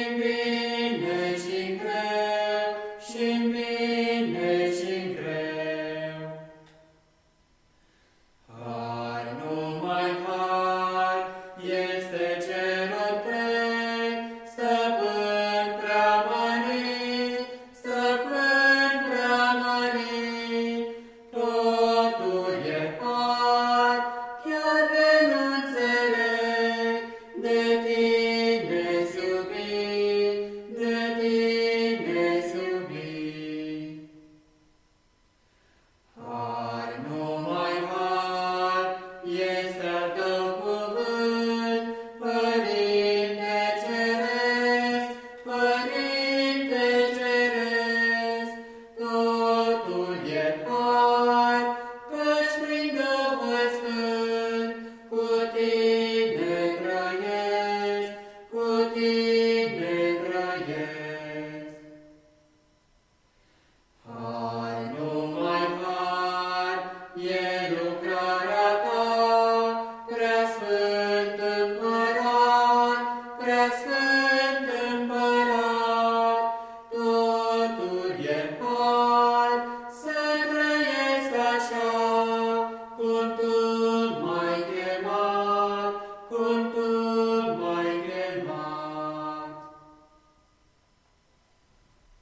și bine și greu și bine.